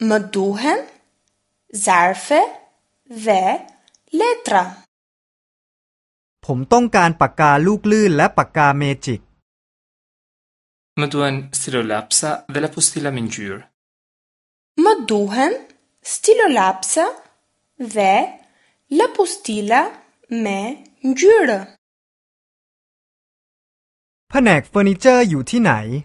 Më duhen zarfe dhe letra. Pum tong kan paka luk lë la paka magic. Më duhen stilolapsa dhe lapostila me ngjyrë. Më duhen stilolapsa dhe lapostila me ngjyrë. Panek furniture ju ti nai.